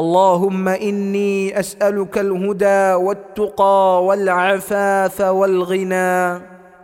اللهم إني أسألك الهدى والتقى والعفاف والغنى.